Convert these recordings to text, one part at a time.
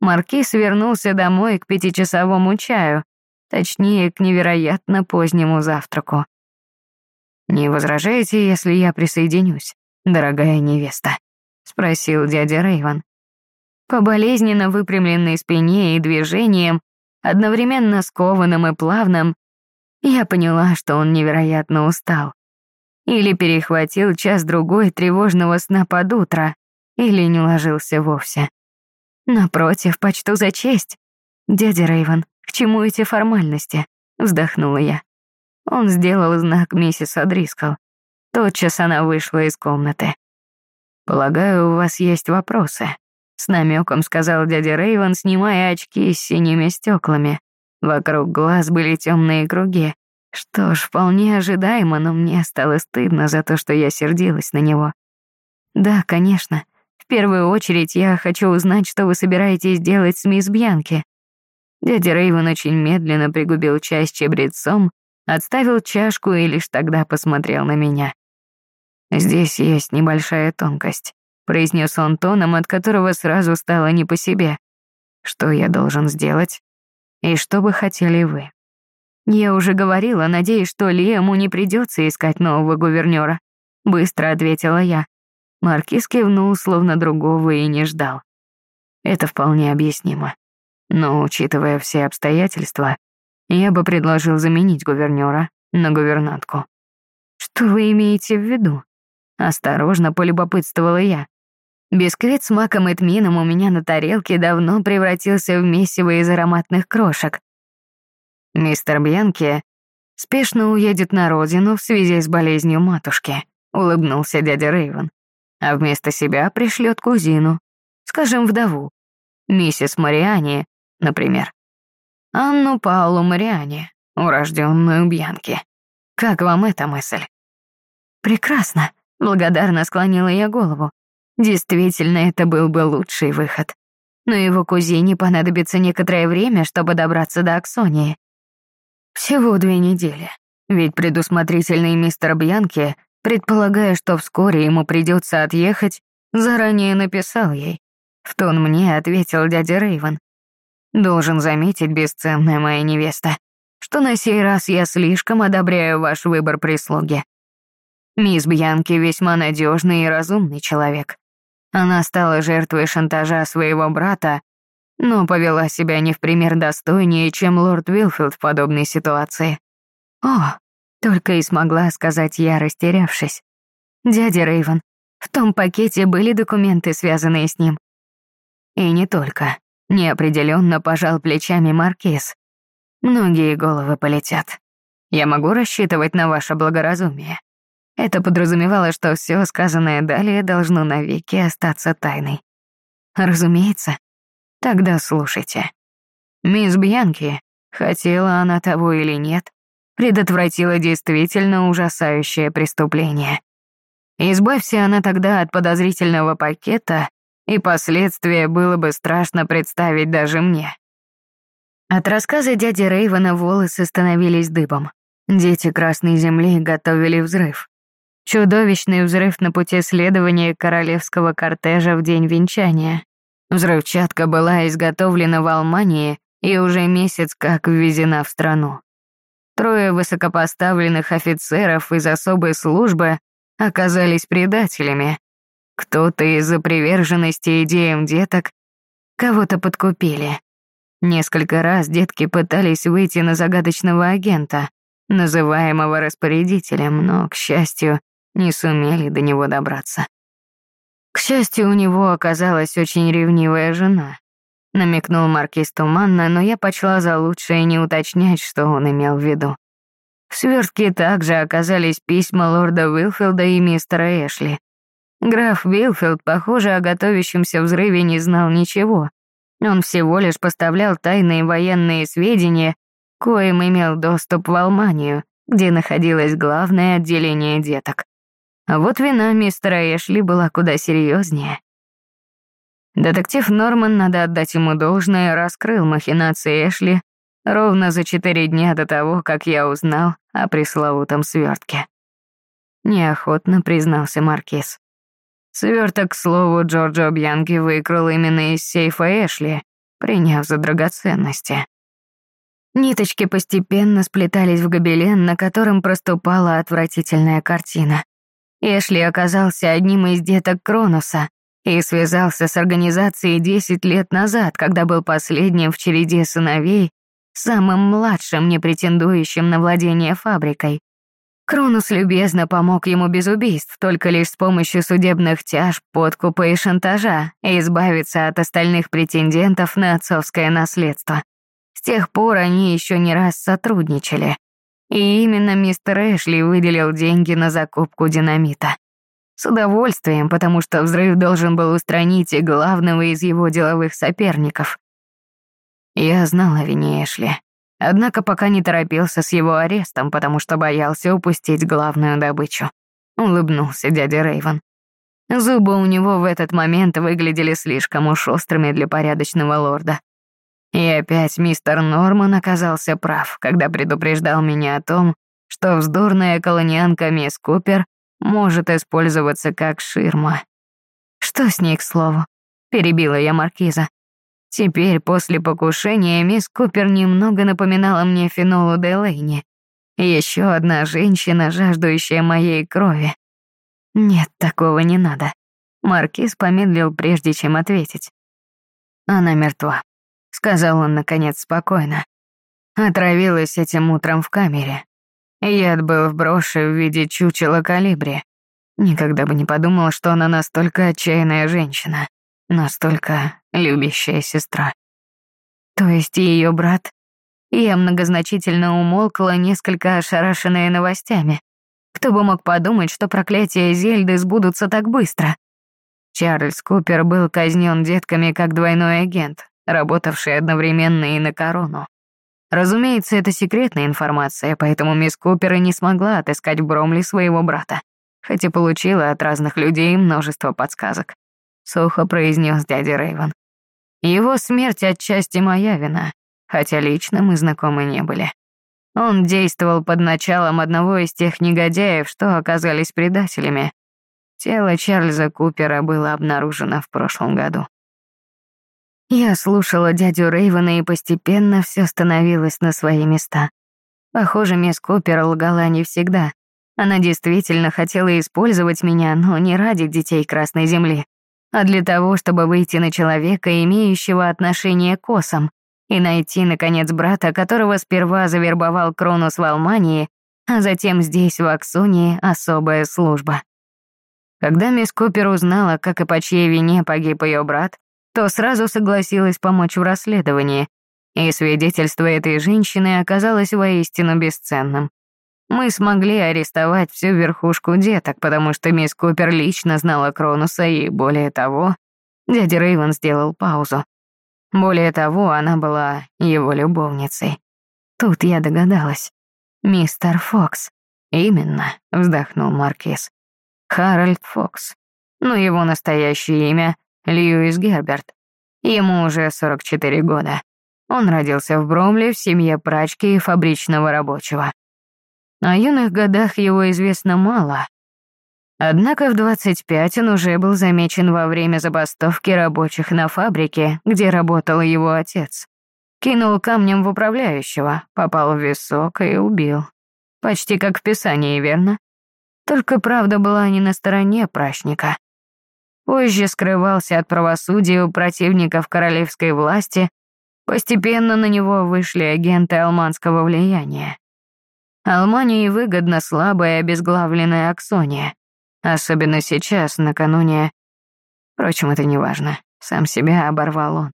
Маркиз вернулся домой к пятичасовому чаю, точнее, к невероятно позднему завтраку. «Не возражаете, если я присоединюсь, дорогая невеста?» — спросил дядя Рейвен. По болезненно выпрямленной спине и движениям, одновременно скованным и плавным, я поняла, что он невероятно устал. Или перехватил час-другой тревожного сна под утро, или не ложился вовсе. Напротив, почту за честь. Дядя Рейвен, к чему эти формальности? Вздохнула я. Он сделал знак миссис Адрискал. Тотчас она вышла из комнаты. «Полагаю, у вас есть вопросы?» С намеком сказал дядя Рейвен, снимая очки с синими стеклами. Вокруг глаз были темные круги. Что ж, вполне ожидаемо, но мне стало стыдно за то, что я сердилась на него. «Да, конечно. В первую очередь я хочу узнать, что вы собираетесь делать с мисс Бьянки». Дядя Рейвен очень медленно пригубил чай с чебрецом, отставил чашку и лишь тогда посмотрел на меня. «Здесь есть небольшая тонкость», — произнес он тоном, от которого сразу стало не по себе. «Что я должен сделать? И что бы хотели вы?» «Я уже говорила, надеюсь, что Лиэму не придется искать нового гувернера», — быстро ответила я. Маркиз кивнул, словно другого и не ждал. Это вполне объяснимо. Но, учитывая все обстоятельства, я бы предложил заменить гувернера на гувернантку. Что вы имеете в виду? Осторожно полюбопытствовала я. Бисквит с маком и тмином у меня на тарелке давно превратился в месиво из ароматных крошек. Мистер Бьянки спешно уедет на родину в связи с болезнью матушки, улыбнулся дядя Рейвен а вместо себя пришлет кузину, скажем, вдову, миссис Мариани, например. Анну Паулу Мариани, урожденную Бьянки. Как вам эта мысль? Прекрасно, благодарно склонила я голову. Действительно, это был бы лучший выход. Но его кузине понадобится некоторое время, чтобы добраться до Аксонии. Всего две недели. Ведь предусмотрительный мистер Бьянки Предполагая, что вскоре ему придется отъехать, заранее написал ей. В тон мне ответил дядя Рейвен. «Должен заметить, бесценная моя невеста, что на сей раз я слишком одобряю ваш выбор прислуги. Мисс Бьянки весьма надежный и разумный человек. Она стала жертвой шантажа своего брата, но повела себя не в пример достойнее, чем лорд Вилфилд в подобной ситуации. О, только и смогла сказать я, растерявшись. «Дядя Рейвен, в том пакете были документы, связанные с ним?» И не только. Неопределенно пожал плечами Маркиз. Многие головы полетят. Я могу рассчитывать на ваше благоразумие. Это подразумевало, что все сказанное далее должно навеки остаться тайной. Разумеется. Тогда слушайте. Мисс Бьянки, хотела она того или нет, предотвратила действительно ужасающее преступление. Избавься она тогда от подозрительного пакета, и последствия было бы страшно представить даже мне. От рассказа дяди Рейвена волосы становились дыбом. Дети Красной Земли готовили взрыв. Чудовищный взрыв на пути следования королевского кортежа в день венчания. Взрывчатка была изготовлена в Алмании и уже месяц как ввезена в страну. Трое высокопоставленных офицеров из особой службы оказались предателями. Кто-то из-за приверженности идеям деток кого-то подкупили. Несколько раз детки пытались выйти на загадочного агента, называемого распорядителем, но, к счастью, не сумели до него добраться. К счастью, у него оказалась очень ревнивая жена, намекнул Маркиз туманно, но я почла за лучшее не уточнять, что он имел в виду. В свертке также оказались письма лорда Уилфилда и мистера Эшли. Граф Уилфилд, похоже, о готовящемся взрыве не знал ничего. Он всего лишь поставлял тайные военные сведения, коим имел доступ в Алманию, где находилось главное отделение деток. А вот вина мистера Эшли была куда серьезнее. Детектив Норман, надо отдать ему должное, раскрыл махинации Эшли ровно за четыре дня до того, как я узнал о пресловутом свертке. Неохотно признался Маркиз. Сверток, к слову, Джорджо Бьянки выкрал именно из сейфа Эшли, приняв за драгоценности. Ниточки постепенно сплетались в гобелен, на котором проступала отвратительная картина. Эшли оказался одним из деток Кронуса и связался с организацией 10 лет назад, когда был последним в череде сыновей, самым младшим, не претендующим на владение фабрикой. Кронус любезно помог ему без убийств, только лишь с помощью судебных тяж, подкупа и шантажа, и избавиться от остальных претендентов на отцовское наследство. С тех пор они еще не раз сотрудничали. И именно мистер Эшли выделил деньги на закупку динамита. С удовольствием, потому что взрыв должен был устранить главного из его деловых соперников. Я знал о вине Эшли. Однако пока не торопился с его арестом, потому что боялся упустить главную добычу. Улыбнулся дядя Рейвен. Зубы у него в этот момент выглядели слишком уж острыми для порядочного лорда. И опять мистер Норман оказался прав, когда предупреждал меня о том, что вздорная колонианка мисс Купер может использоваться как ширма. «Что с ней, к слову?» — перебила я маркиза. Теперь, после покушения, мисс Купер немного напоминала мне Фенолу Делейни. Еще одна женщина, жаждущая моей крови. Нет, такого не надо. Маркиз помедлил, прежде чем ответить. Она мертва, сказал он, наконец, спокойно. Отравилась этим утром в камере. Яд был в броши в виде чучела калибри. Никогда бы не подумал, что она настолько отчаянная женщина. Настолько любящая сестра. То есть ее брат? Я многозначительно умолкла, несколько ошарашенная новостями. Кто бы мог подумать, что проклятия Зельды сбудутся так быстро? Чарльз Купер был казнен детками как двойной агент, работавший одновременно и на корону. Разумеется, это секретная информация, поэтому мисс Купер и не смогла отыскать в Бромли своего брата, хотя получила от разных людей множество подсказок сухо произнес дядя Рейвен. Его смерть отчасти моя вина, хотя лично мы знакомы не были. Он действовал под началом одного из тех негодяев, что оказались предателями. Тело Чарльза Купера было обнаружено в прошлом году. Я слушала дядю Рейвена, и постепенно все становилось на свои места. Похоже, мисс Купер лгала не всегда. Она действительно хотела использовать меня, но не ради детей Красной Земли а для того, чтобы выйти на человека, имеющего отношение к осам, и найти, наконец, брата, которого сперва завербовал Кронус в Алмании, а затем здесь, в Аксунии, особая служба. Когда мисс Купер узнала, как и по чьей вине погиб ее брат, то сразу согласилась помочь в расследовании, и свидетельство этой женщины оказалось воистину бесценным. Мы смогли арестовать всю верхушку деток, потому что мисс Купер лично знала Кронуса и, более того, дядя Рейвен сделал паузу. Более того, она была его любовницей. Тут я догадалась. «Мистер Фокс». «Именно», — вздохнул Маркиз. «Харальд Фокс. Но его настоящее имя — Льюис Герберт. Ему уже 44 года. Он родился в Бромле в семье прачки и фабричного рабочего. О юных годах его известно мало. Однако в 25 он уже был замечен во время забастовки рабочих на фабрике, где работал его отец. Кинул камнем в управляющего, попал в висок и убил. Почти как в Писании, верно? Только правда была не на стороне прачника. Позже скрывался от правосудия у противников королевской власти, постепенно на него вышли агенты алманского влияния. Алмании выгодно слабая обезглавленная Аксония. Особенно сейчас, накануне... Впрочем, это не важно. Сам себя оборвал он.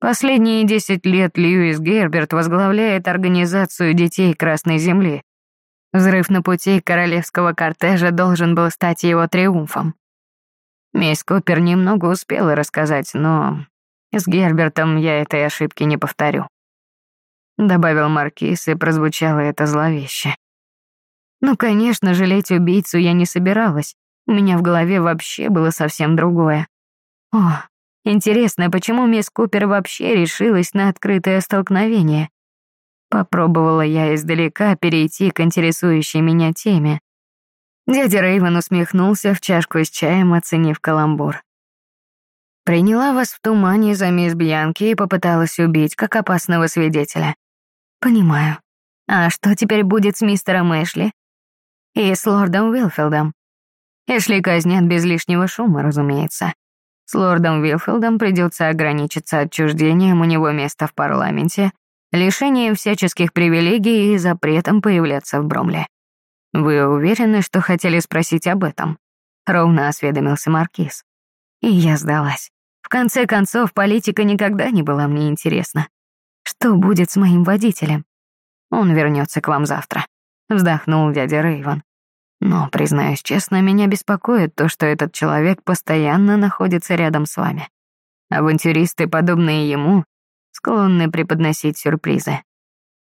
Последние десять лет Льюис Герберт возглавляет организацию детей Красной Земли. Взрыв на пути королевского кортежа должен был стать его триумфом. Мисс Купер немного успела рассказать, но с Гербертом я этой ошибки не повторю добавил Маркиз, и прозвучало это зловеще. Ну, конечно, жалеть убийцу я не собиралась. У меня в голове вообще было совсем другое. О, интересно, почему мисс Купер вообще решилась на открытое столкновение? Попробовала я издалека перейти к интересующей меня теме. Дядя Рейвен усмехнулся в чашку с чаем, оценив каламбур. Приняла вас в тумане за мисс Бьянки и попыталась убить, как опасного свидетеля. Понимаю. А что теперь будет с мистером Эшли? И с лордом Уилфилдом? Эшли казнят без лишнего шума, разумеется. С лордом Уилфилдом придется ограничиться отчуждением у него места в парламенте, лишением всяческих привилегий и запретом появляться в Бромле. Вы уверены, что хотели спросить об этом? Ровно осведомился Маркиз. И я сдалась. В конце концов, политика никогда не была мне интересна. Что будет с моим водителем? Он вернется к вам завтра. Вздохнул дядя Рейвен. Но, признаюсь честно, меня беспокоит то, что этот человек постоянно находится рядом с вами. Авантюристы, подобные ему, склонны преподносить сюрпризы.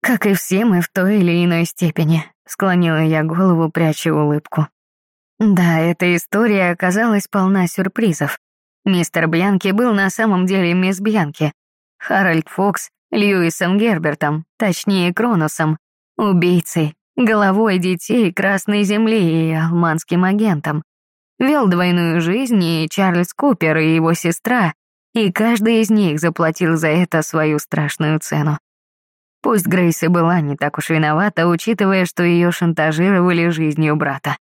Как и все мы в той или иной степени, склонила я голову, пряча улыбку. Да, эта история оказалась полна сюрпризов. Мистер Бьянки был на самом деле мисс Бьянки. Харальд Фокс Льюисом Гербертом, точнее Кроносом, убийцей, головой детей Красной Земли и алманским агентом. Вел двойную жизнь и Чарльз Купер и его сестра, и каждый из них заплатил за это свою страшную цену. Пусть Грейс и была не так уж виновата, учитывая, что ее шантажировали жизнью брата.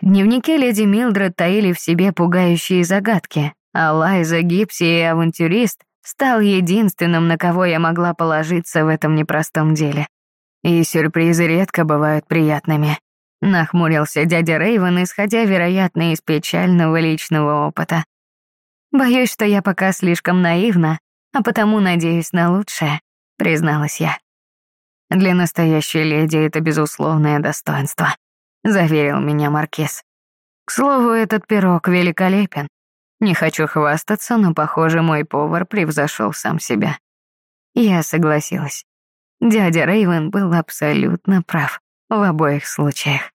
Дневники леди Милдред таили в себе пугающие загадки, а Лайза, Гипси и авантюрист стал единственным, на кого я могла положиться в этом непростом деле. И сюрпризы редко бывают приятными. Нахмурился дядя Рейвен, исходя, вероятно, из печального личного опыта. «Боюсь, что я пока слишком наивна, а потому надеюсь на лучшее», — призналась я. «Для настоящей леди это безусловное достоинство», — заверил меня Маркиз. «К слову, этот пирог великолепен. Не хочу хвастаться, но, похоже, мой повар превзошел сам себя. Я согласилась. Дядя Рейвен был абсолютно прав в обоих случаях.